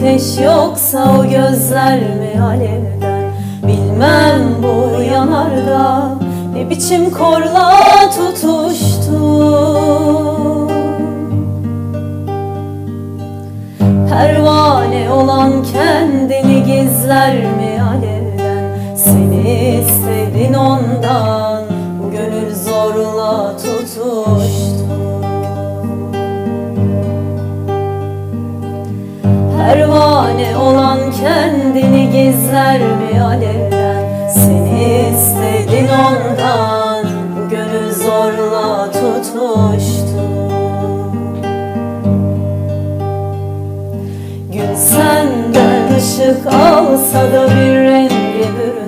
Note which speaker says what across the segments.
Speaker 1: ateş yoksa o gözler mi alevden? Bilmem bu yanarda ne biçim korla tutuştu. Pervane olan kendini gizler mi alevden? Seni istedin ondan bu gönül zorla tutuştu Pervane olan kendini gizler mi alevden Seni istedin ondan gönül zorla tutuştu. Gün senden ışık alsa da bir renge bürünse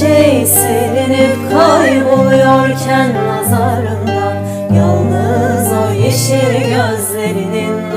Speaker 1: şey silinip kayboluyorken nazarından Yalnız o yeşil gözlerinin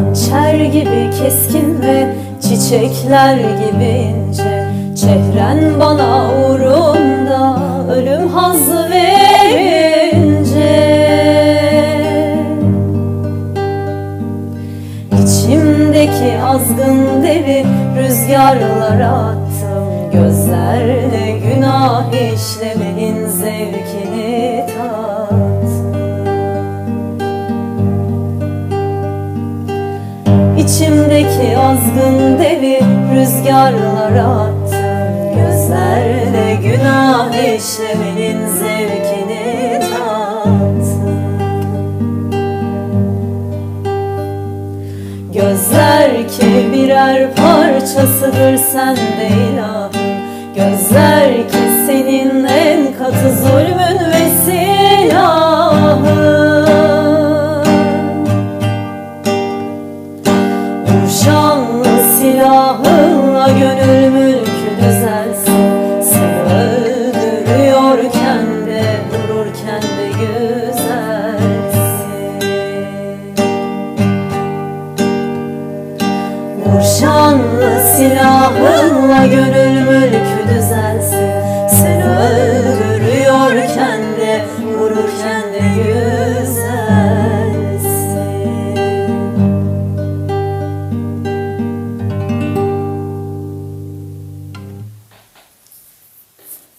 Speaker 1: Hançer gibi keskin ve çiçekler gibi ince. Çehren bana uğrunda ölüm hazzı verince. İçimdeki azgın devi rüzgarlara attım. Gözlerle günah işlemenin zevkini İçimdeki azgın devi rüzgarlara attım Gözlerle günah işlemenin zevkini tattım Gözler ki birer parçasıdır sende ilahım Gözler ki seni silahınla gönül